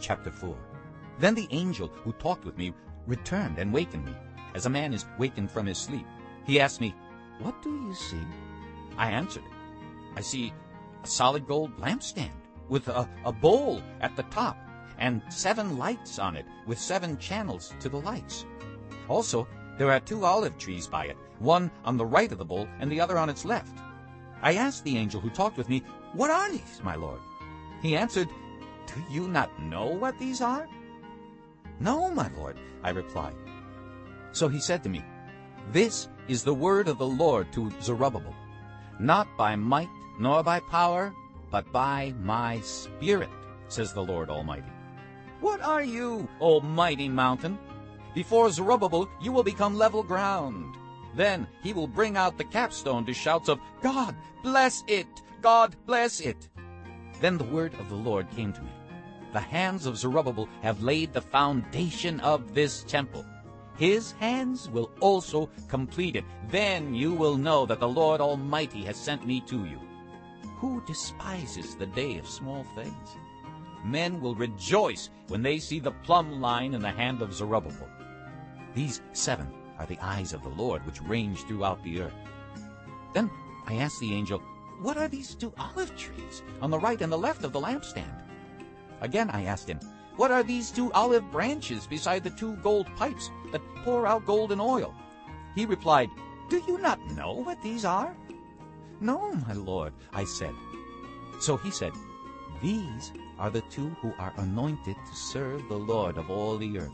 Chapter 4 Then the angel who talked with me returned and wakened me, as a man is wakened from his sleep. He asked me, What do you see? I answered. I see a solid gold lampstand with a, a bowl at the top and seven lights on it with seven channels to the lights. Also, there are two olive trees by it, one on the right of the bowl and the other on its left. I asked the angel who talked with me, What are these, my lord? He answered, Do you not know what these are? No, my lord, I replied. So he said to me, This is the word of the Lord to Zerubbabel, not by might nor by power, but by my spirit, says the Lord Almighty. What are you, O mighty mountain? Before Zerubbabel you will become level ground. Then he will bring out the capstone to shouts of, God bless it! God bless it! Then the word of the Lord came to me. The hands of Zerubbabel have laid the foundation of this temple. His hands will also complete it. Then you will know that the Lord Almighty has sent me to you. Who despises the day of small things? Men will rejoice when they see the plumb line in the hand of Zerubbabel. These seven are the eyes of the Lord which range throughout the earth. Then I asked the angel, What are these two olive trees on the right and the left of the lampstand? Again I asked him, What are these two olive branches beside the two gold pipes that pour out golden oil? He replied, Do you not know what these are? No, my lord, I said. So he said, These are the two who are anointed to serve the Lord of all the earth.